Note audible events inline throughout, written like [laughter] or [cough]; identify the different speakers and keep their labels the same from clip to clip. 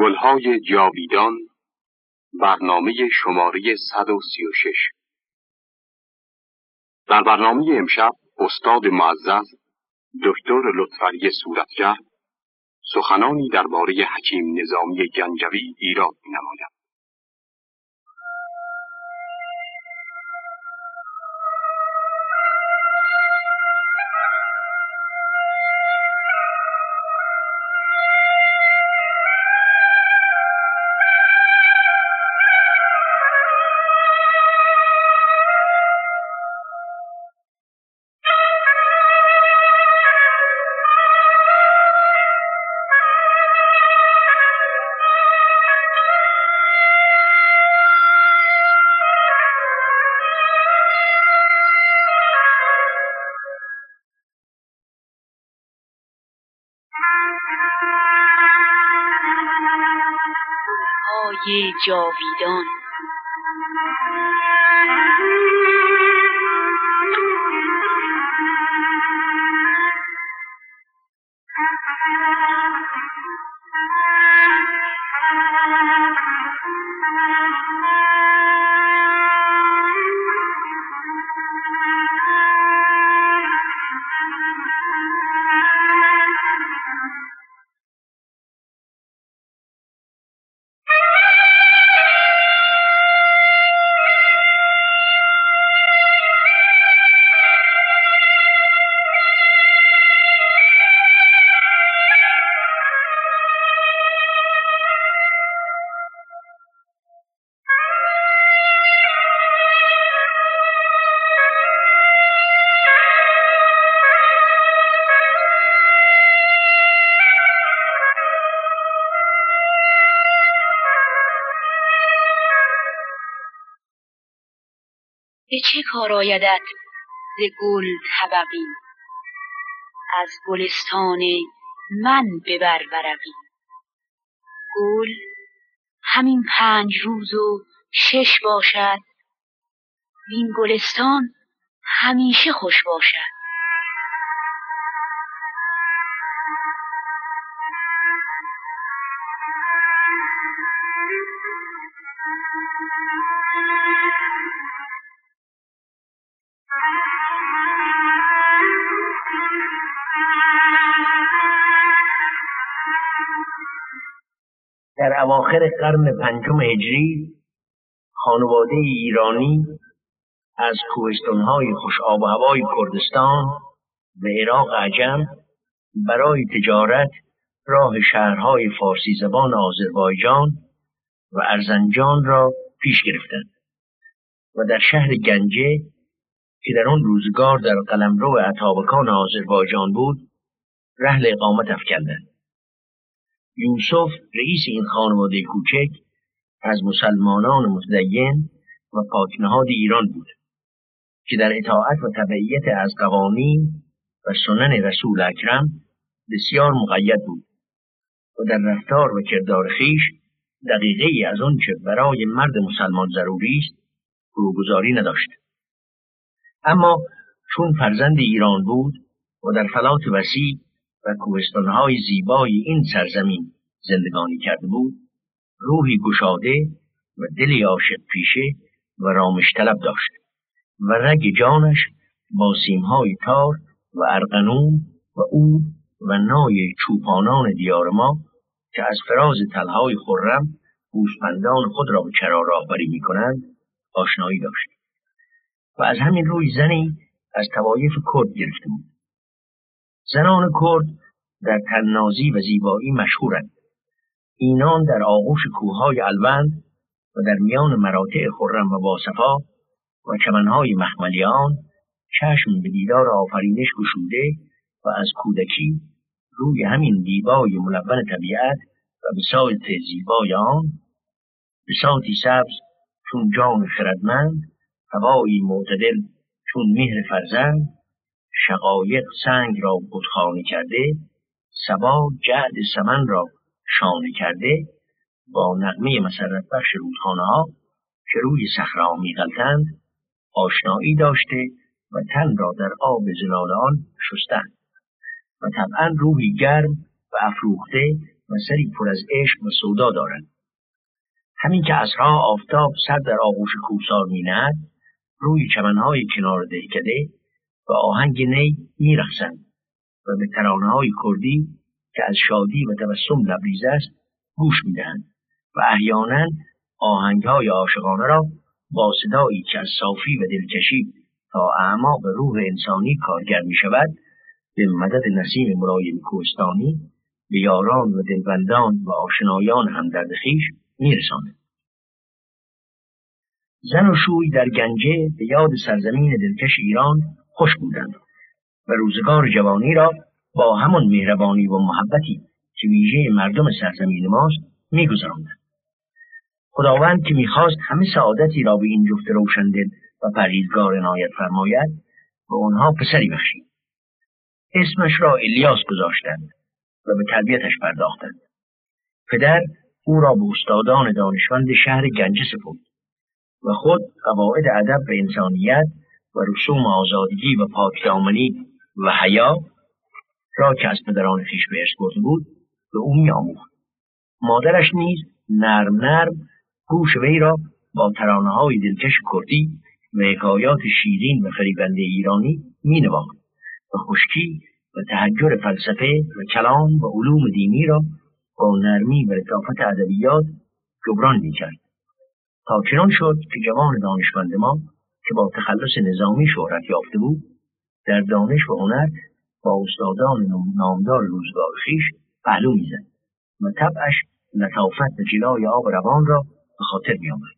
Speaker 1: گلهای جاویدان برنامه شماره 136 در برنامه امشب استاد معزز دکتر لطفری صورتگر سخنانی درباره حکیم نظامی گنجوی ایراد نماید.
Speaker 2: جاویدان. به چه کار آیدت ز گل طبقی. از گلستان من ببر ورقی گل همین پنج روز و شش باشد. وین گلستان همیشه خوش باشد.
Speaker 3: در اواخر قرن پنجم هجری خانواده ایرانی از کوهستانهای خوش آب و هوای کردستان به عراق عجم برای تجارت راه شهرهای فارسی زبان آذربایجان و ارزنجان را پیش گرفتند و در شهر گنجه که در آن روزگار در قلمرو اتابکان آذربایجان بود رحل اقامت افکندند. یوسف رئیس این خانواده کوچک از مسلمانان متدین و پاکنهاد ایران بود که در اطاعت و تبعیت از قوانین و سنن رسول اکرم بسیار مقید بود و در رفتار و کردار خیش دقیقه ای از آنچه برای مرد مسلمان ضروری است فروگذاری نداشت. اما چون فرزند ایران بود و در فلات وسیع و کوهستانهای زیبای این سرزمین زندگانی کرده بود روحی گشاده و دلی عاشق پیشه و رامش طلب داشت و رگ جانش با سیمهای تار و ارقنون و اود و نای چوپانان دیار ما که از فراز تلهای خرم گوسپندان خود را به چرا راهبری می کنند آشنایی داشت. و از همین روی زنی از توایف کرد گرفته بود. زنان کرد در تننازی و زیبایی مشهورند. اینان در آغوش کوههای الوند و در میان مراتع خرم و باصفا و چمنهای مخملیان چشم به دیدار آفرینش گشوده و از کودکی روی همین دیبای ملون طبیعت و بساط زیبای آن بساطی سبز چون جان خردمند هوایی معتدل چون مهر فرزند شقایق سنگ را بتخانه کرده سبا جعد سمن را شانه کرده با نغمه مسرت بخش رودخانه ها که روی صخره میغلطند آشنایی داشته و تن را در آب زلال آن شستند. و طبعا روحی گرم و افروخته و سری پر از عشق و سودا دارد همین که اصرها آفتاب سر در آغوش کوسار مینهد روی چمنهای کنار دهکده و آهنگ نی میرخسند و به ترانه های کردی که از شادی و تبسم لبریز است گوش می‌دهند و احیانا آهنگ های عاشقانه را با صدایی که از صافی و دلکشی تا اعماق روح انسانی کارگر می شود به مدد نسیم ملایم کوستانی به یاران و دلبندان و آشنایان هم در خیش میرساند. زن و شوی در گنجه به یاد سرزمین دلکش ایران خوش بودند و روزگار جوانی را با همان مهربانی و محبتی که ویژه مردم سرزمین ماست میگذراندند. خداوند که می‌خواست همه سعادتی را به این جفت روشندل و پرهیزگار عنایت فرماید به آنها پسری بخشید. اسمش را الیاس گذاشتند و به تربیتش پرداختند. پدر او را به استادان دانشمند شهر گنجه سپرد و خود قواعد ادب و انسانیت و رسوم آزادگی و پاکدامنی و حیا را که از پدران خویش به ارث برده بود به او میآموخت. مادرش نیز نرم نرم گوش وی را با ترانه های دلکش کردی و حکایات شیرین و فریبنده ایرانی مینواخت و خشکی و تحجر فلسفه و کلام و علوم دینی را با نرمی و لطافت ادبیات جبران می‌کرد. تا چنان شد که جوان دانشمند ما که با تخلص نظامی شهرت یافته بود در دانش و هنر با استادان نامدار روزگار خیش پهلو می‌زد و طبعش لطافت و جلای آب روان را به خاطر میآمد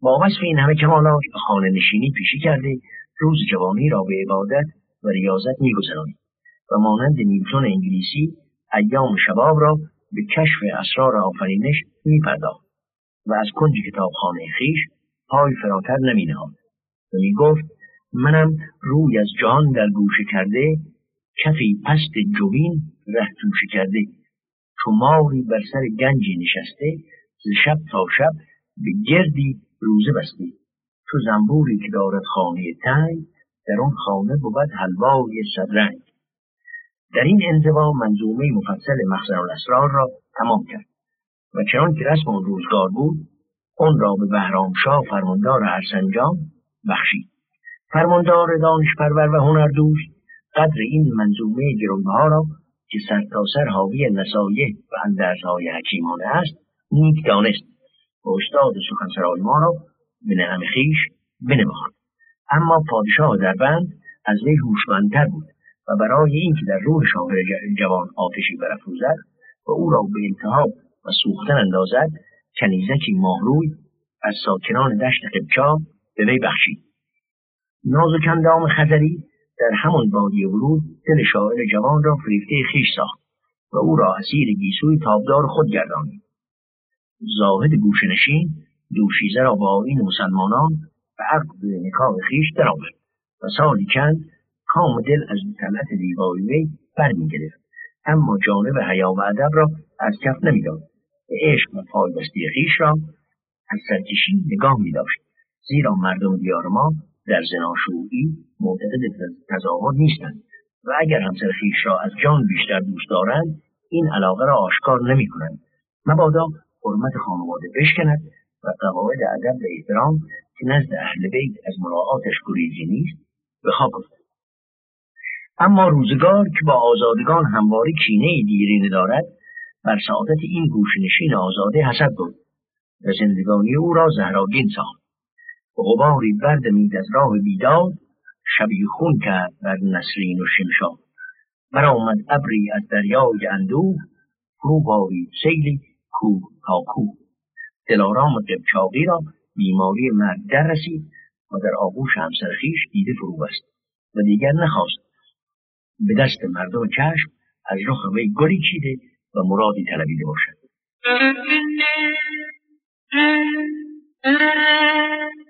Speaker 3: با وصف این همه کمالات به خانه نشینی پیشی کرده روز جوانی را به عبادت و ریاضت میگذرانید و مانند نیوتون انگلیسی ایام شباب را به کشف اسرار آفرینش میپرداخت و از کنج کتابخانه خیش پای فراتر نمینهاد. و می‌گفت منم روی از جان در گوشه کرده کفی پست جوین ره توشه کرده. چو ماری بر سر گنجی نشسته ز شب تا شب به گردی روزه بسته تو زنبوری که دارد خانه تنگ در آن خانه بود حلوای صدرنگ. در این انزوا منظومه مفصل مخزن الاسرار را تمام کرد. و چنان که رسم روزگار بود آن را به بهرام شاه فرماندار ارسنجان بخشید فرماندار دانشپرور و هنردوست قدر این منظومه گرانبها را که سرتاسر سر حاوی نصایح و اندرزهای حکیمانه است نیک دانست. و استاد سخنسرای ما را به نعم خیش بنواخت اما پادشاه دربند از وی هوشمندتر بود و برای اینکه در روح شاهر جوان آتشی برافروزد و او را به انتها و سوختن اندازد کنیزکی ماهروی از ساکنان دشت قبچا به وی بخشید نازک اندام خزری در همان بادی ورود دل شاعر جوان را فریفته خیش ساخت و او را اسیر گیسوی تابدار خود گردانید. زاهد گوشنشین دوشیزه را با آین مسلمانان به عقد نکاح خیش درآورد و سالی چند کام دل از طلعت زیبایی وی برمیگرفت. اما جانب حیا و ادب را از کف نمی‌داد. به عشق و پایبستی خیش را از سرکشی نگاه می داشت زیرا مردم دیار ما در زناشویی معتقد تظاهر نیستند. و اگر همسر خیش را از جان بیشتر دوست دارند این علاقه را آشکار نمی کنند مبادا حرمت خانواده بشکند و قواعد ادب و احترام که نزد اهل بیت از مراعاتش گریزی نیست به خواب اما روزگار که با آزادگان همواره کینه دیرینه دارد بر سعادت این گوشنشین آزاده حسد بود و زندگانی او را زهراگین ساخت. غباری بردمید از راه بیداد شبی خون کرد بر نسرین و شمشاد. برآمد ابری از دریای اندوه فرو بارید سیلی کوه تا کوه. دلارام قبچاقی را بیماری مرگ در رسید و در آغوش همسر دیده فرو بست و دیگر نخواست. به دست مردم چشم از رخ وی گلی چیده و مرادی طلبیده باشد. [laughs]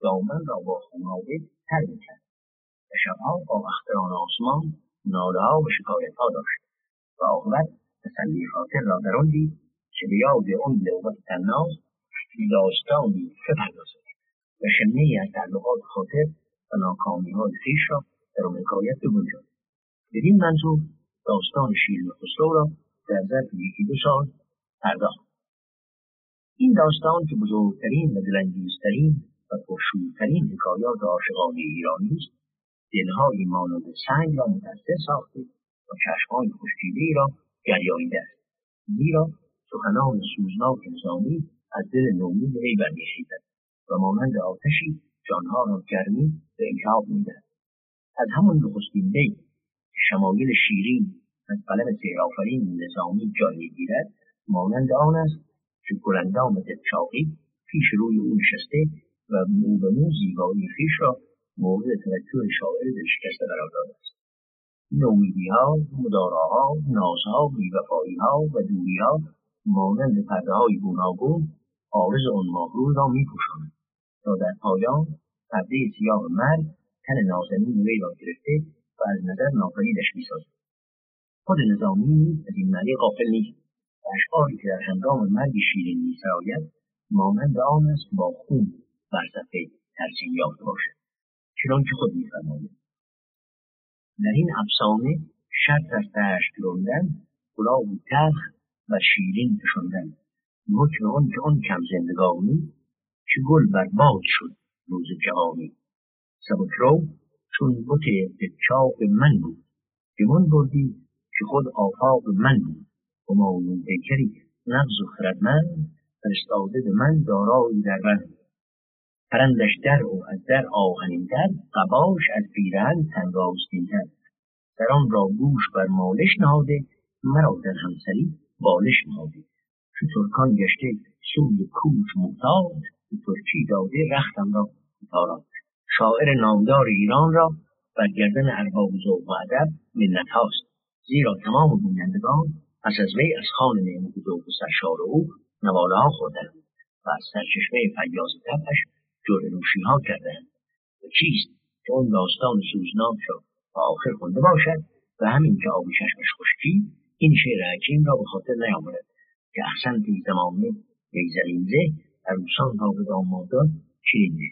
Speaker 3: دامن را با خونابه تر می‌کرد. و شبها با اختران آسمان نالهها و شکایتها داشت و عاقبت تسلی خاطر را در آن دید که به یاد آن لعبت تناز داستانی بپردازد و شمهای از تعلقات خاطر و ناکامیهای خویش را در آن حکایت بگنجاند بدین منظور داستان شیرین خسرو را در ظرف یکی دو سال پرداخت. این داستان که بزرگترین و دلانگیزترین و پرشورترین حکایات عاشقانه ایرانی است دلهایی مانند سنگ را متاثر ساخته و چشمهای خشکیده ای را گریانیده است. زیرا سخنان سوزناک نظامی از دل نومید وی برمیخیزد و مانند آتشی جانها را گرمی و التهاب می‌دهد. از همون نخستین بیت که شمایل شیرین از قلم سیرآفرین نظامی جای می‌گیرد مانند آن است که گلندام دلچاقی پیش روی او نشسته و مو به مو زیبایی خویش را مورد توجه شاعر دلشکسته قرار داده است نومیدیها مداراها نازها بیوفاییها و دوریها مانند پرده های گوناگون عارض آن ماهرو را میپوشاند تا در پایان پرده سیاه مرگ تن نازنین وی را گرفته و از نظر ناپدیدش می‌سازد خود نظامی از این معنی غافل نیست و اشعاری که در هنگام مرگ شیرین میسراید مانند آن است که با خون بر صفحه ترسیم یافته باشد چنانکه خود میفرماید؟ در این افسانه شرط از دشت راندن گلاب تلخ و شیرین فشاندن حکم آن که آن کم زندگانی چه گل بر باد شد روز جهانی. سبکرو چون بت چاق من بود. گمان بردی که خود آفاق من بود. همایون پیکری نغز و خردمند فرستاده به من دارایی در بند. پرندش در و از در آهنینتر قباش از پیرهن در آن را گوش بر مالش نهاده مرا در همسری بالش نهاده. چو ترکان گشته سوی کوچ محتاج به ترکی داده رختم را تارات شاعر نامدار ایران را بر گردن ارباب ذوق و ادب منت هاست. زیرا تمام گویندگان پس از وی از خان نعمت ذوق و سرشار او نواله ها و از سرچشمه فیاض طبعش جور نوشی ها کردند. و چیست که اون داستان سوزناک را تا آخر خونده باشد و همین که آب چشمش خشکی این شعر حکیم را به خاطر نیامرد که احسنت زمانه بیزلینزه عروسان را به دامادان چینده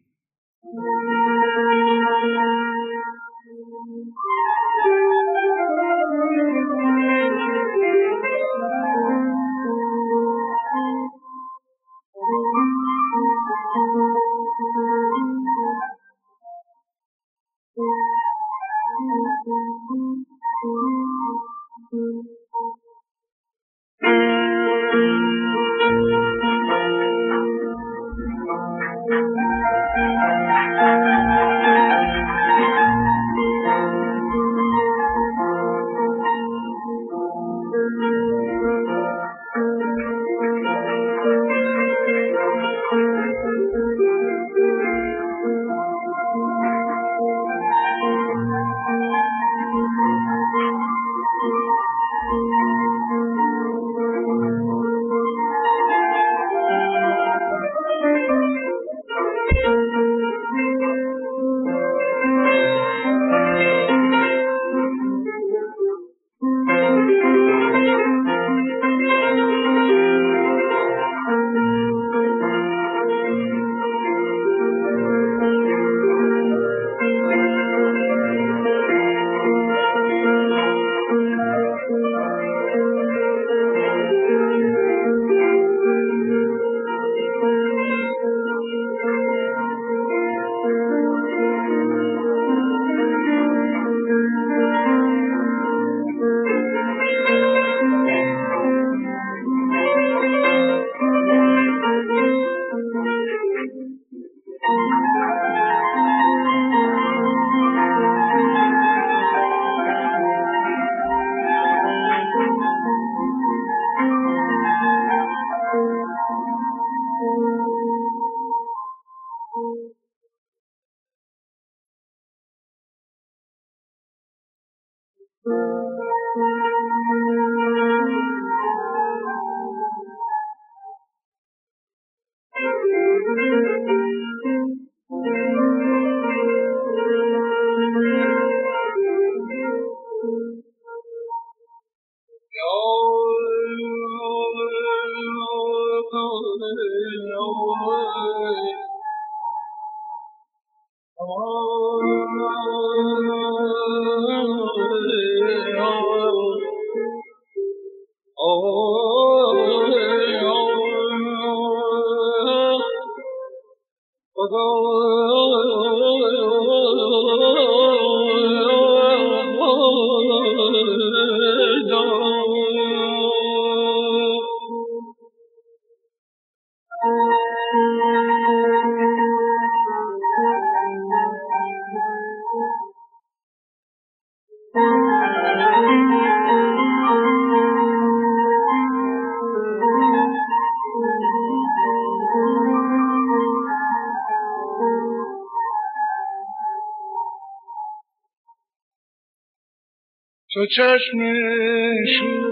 Speaker 4: تو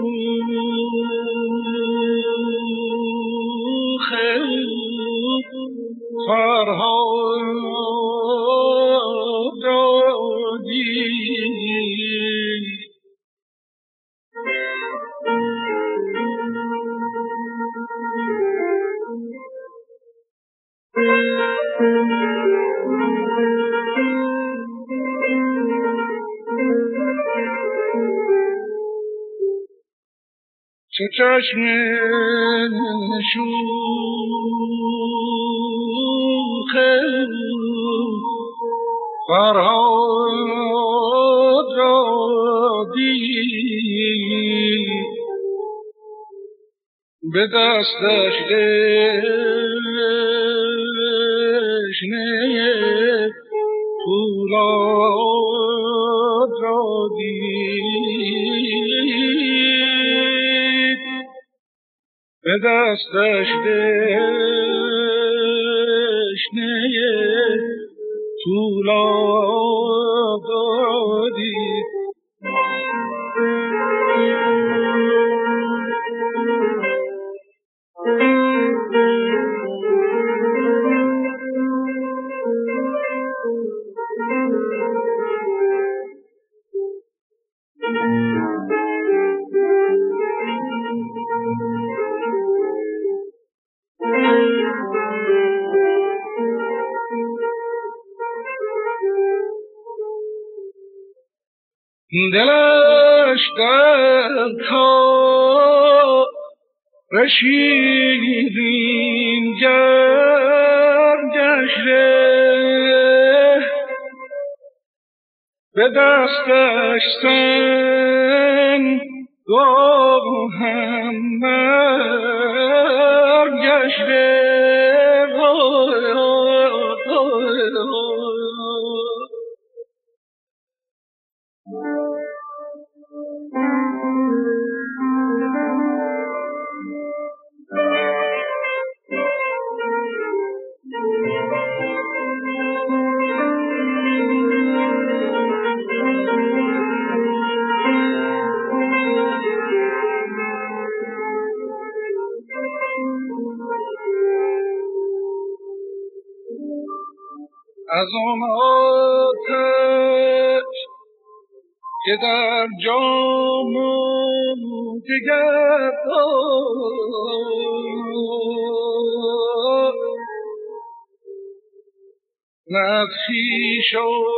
Speaker 4: چشم شوخ فرهاد را به دستش دشنه پولاد به دستش دشنه پولاد دادی دستش سن گاه خویش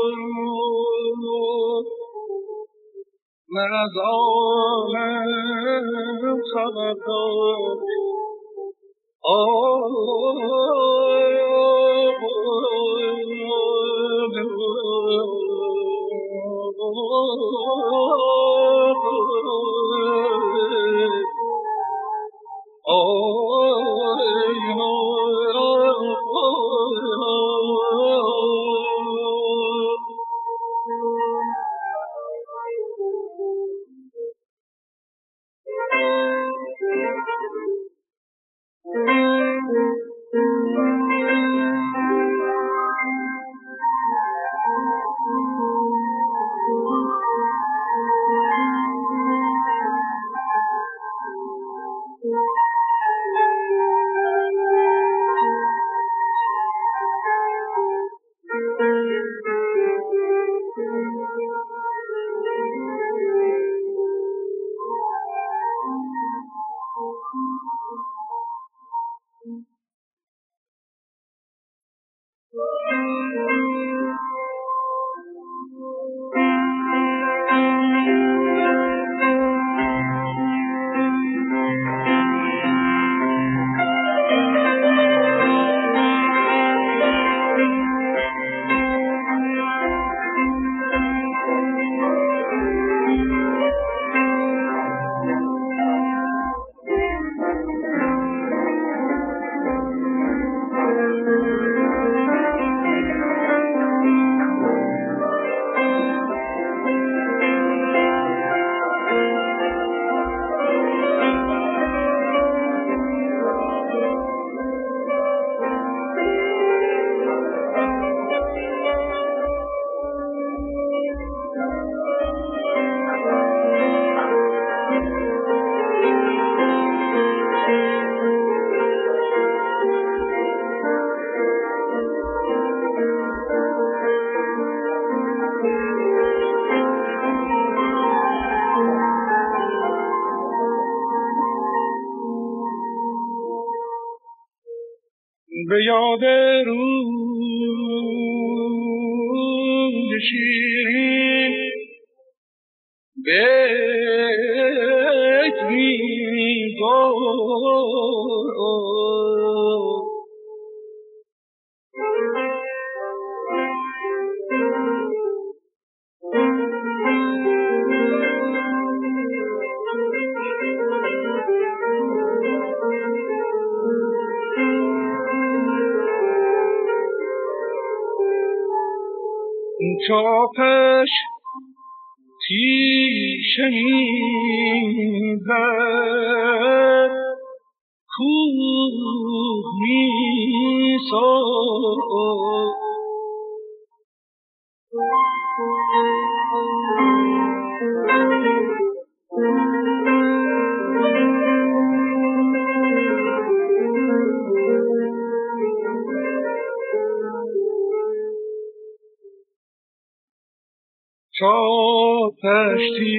Speaker 4: چاپشتی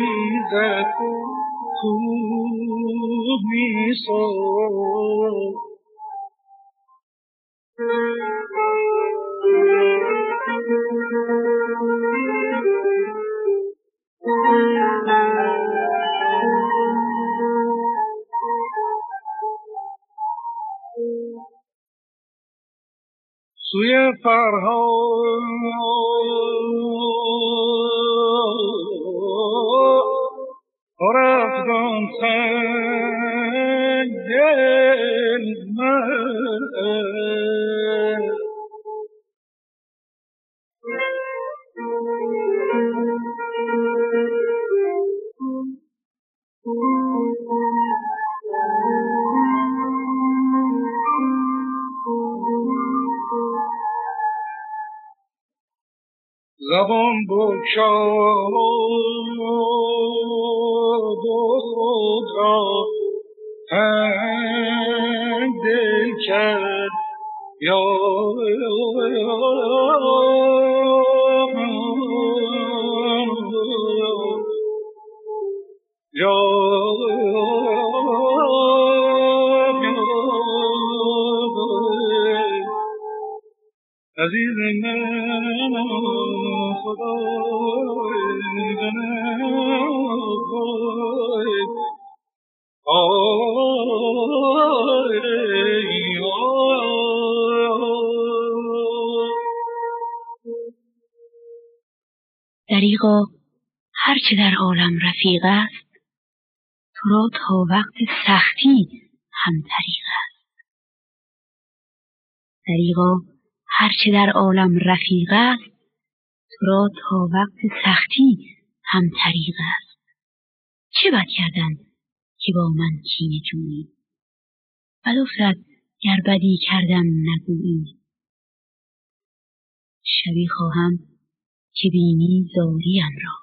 Speaker 4: می‌زد خوب میساد سوی فرهاد. رفتم سنگ دل من. زبان بگشاد و خود را تنگ دل کرد. یا عزیز من.
Speaker 2: دریغا هرچه در عالم رفیق است تو را تا وقت سختی هم طریق است. دریغا هرچه در عالم رفیق است را تا وقت سختی هم طریق است. چه بد کردن که با من کینه جویی؟ بد افتد گر بدی کردم نگویی. شبی خواهم که بینی زاریم را.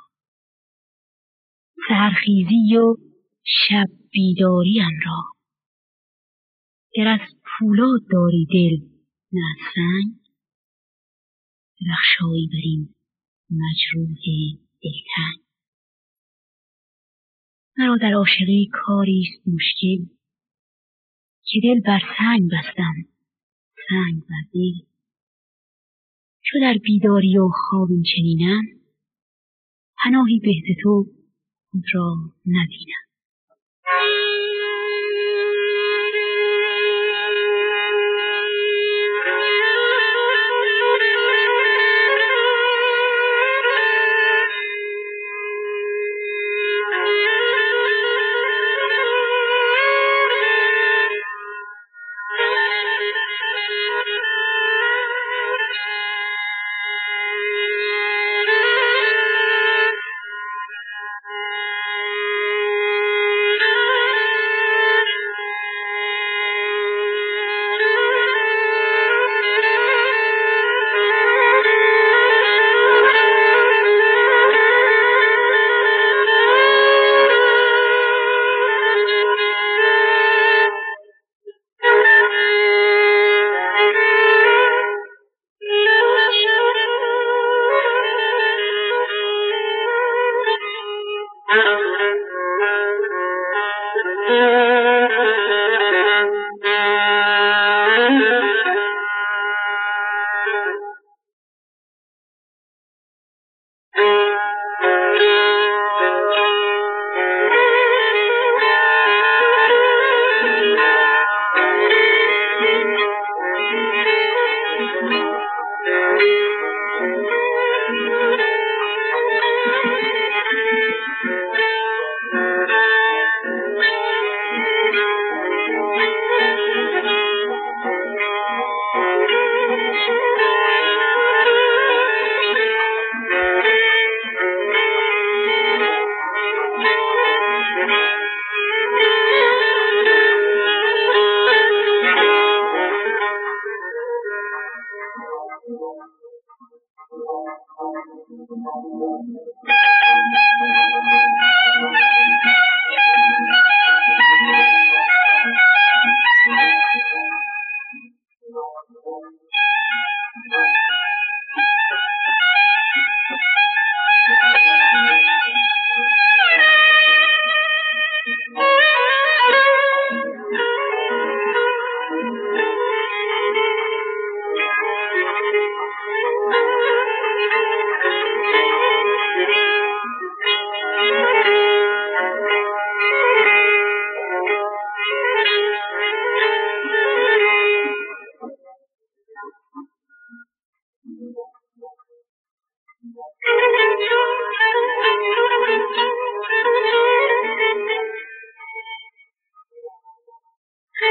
Speaker 2: سهرخیزی و شب بیداریم را. گر از پولاد داری دل نه از سنگ ببخشایی بر این مجروح دلتنگ. مرا در عاشقی کاری است مشکل که دل بر سنگ بستم سنگ بر دل. چو در بیداری و خواب این چنینم پناهی به تو خود را نبینم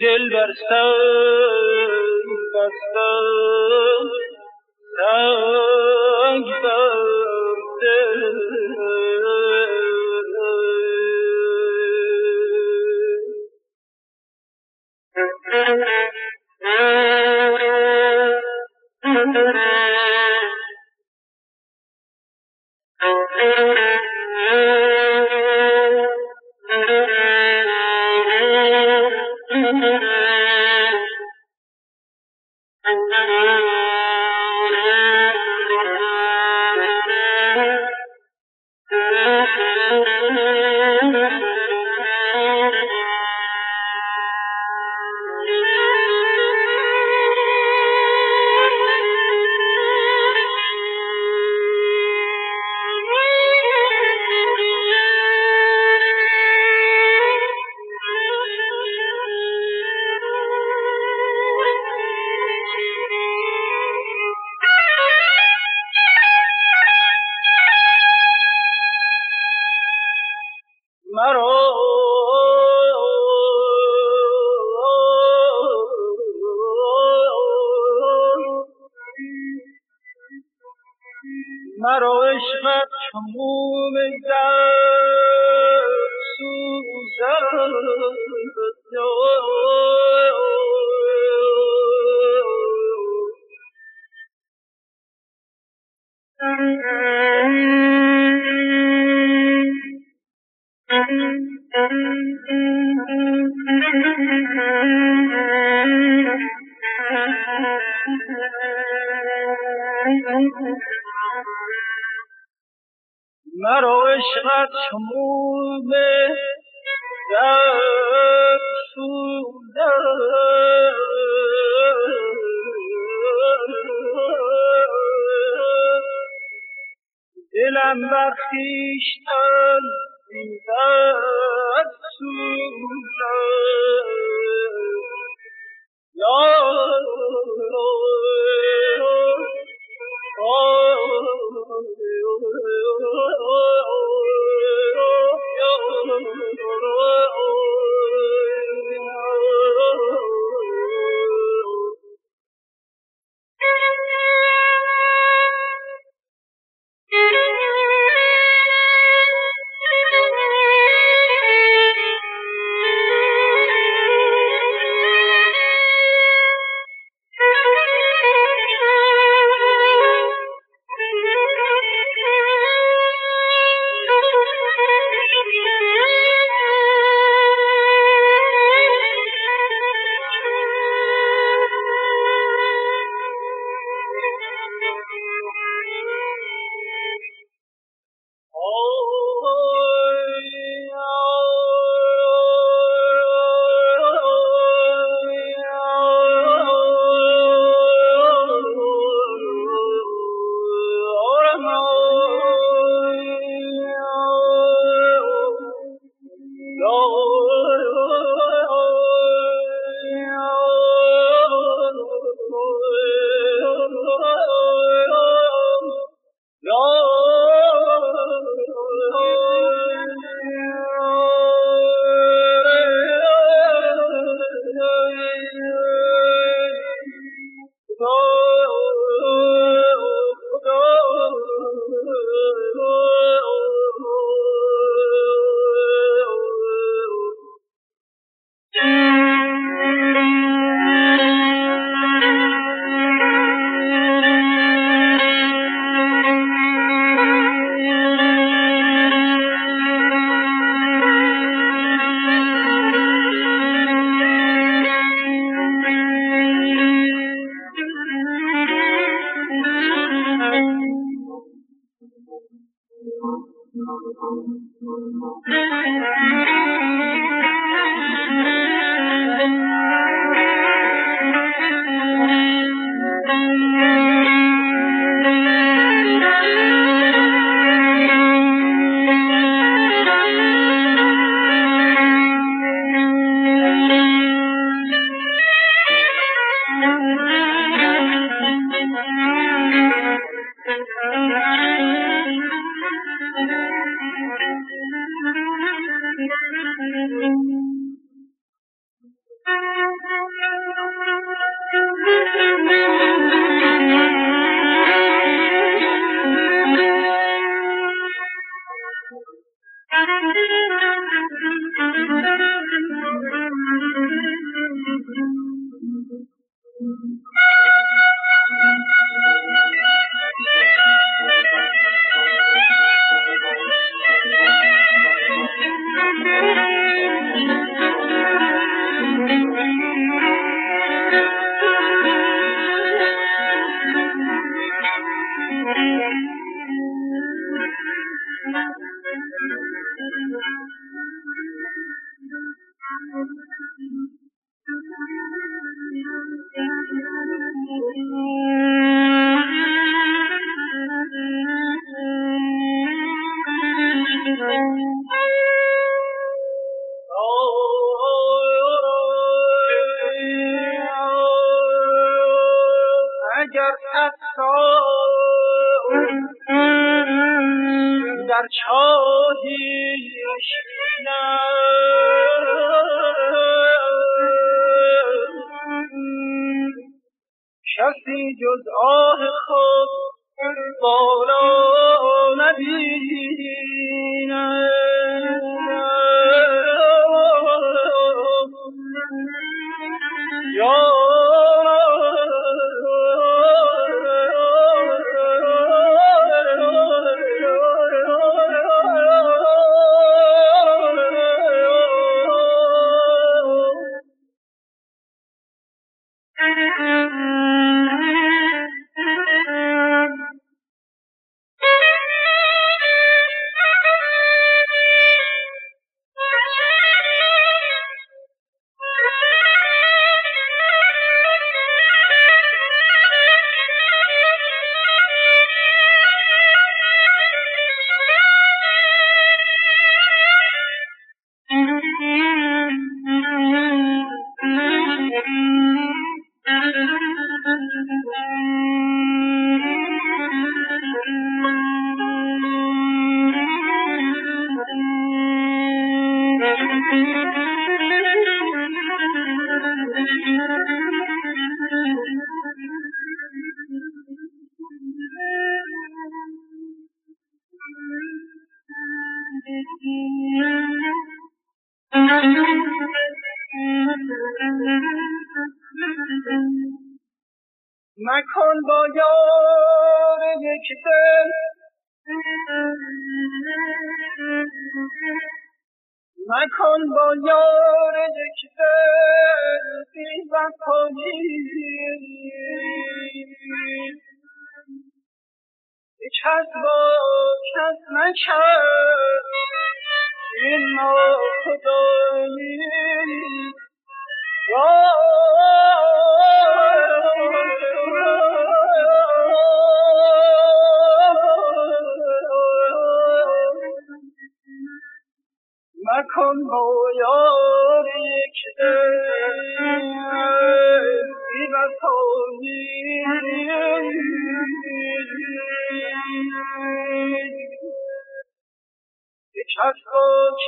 Speaker 5: دل بر سنگ بستم سنگ دل. مرا در سوزد مرا عشقت چموم در سوده دلم بر خویشتن در سوده Oh, در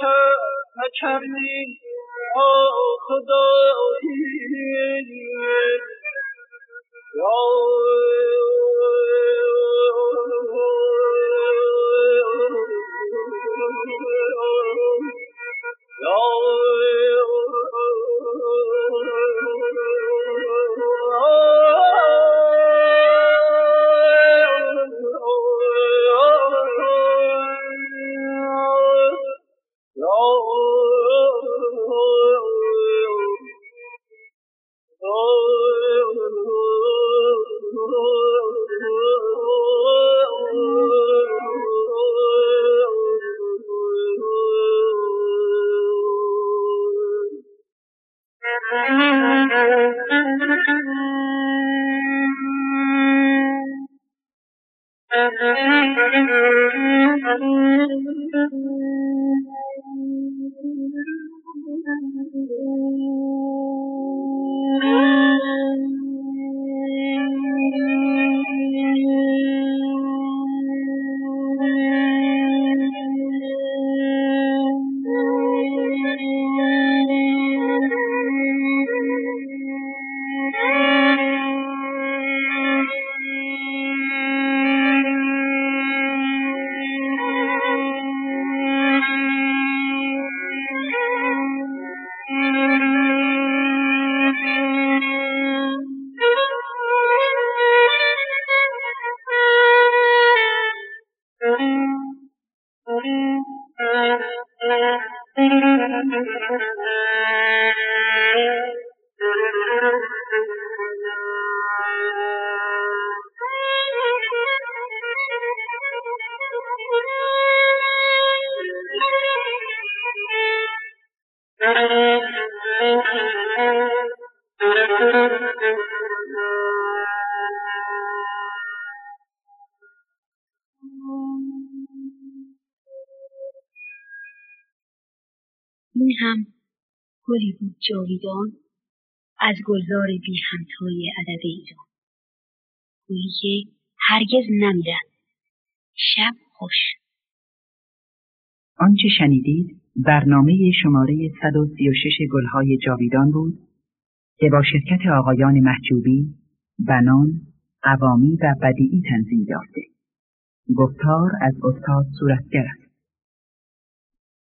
Speaker 5: کس نکردی خدایی.
Speaker 2: این از گلزار بی همتای ادب ایران گلی که هرگز نمیرد شب خوش
Speaker 6: آنچه شنیدید برنامه شماره 136 گلهای جاویدان بود که با شرکت آقایان محجوبی، بنان، قوامی و بدیعی تنظیم یافته. گفتار از استاد صورتگر است.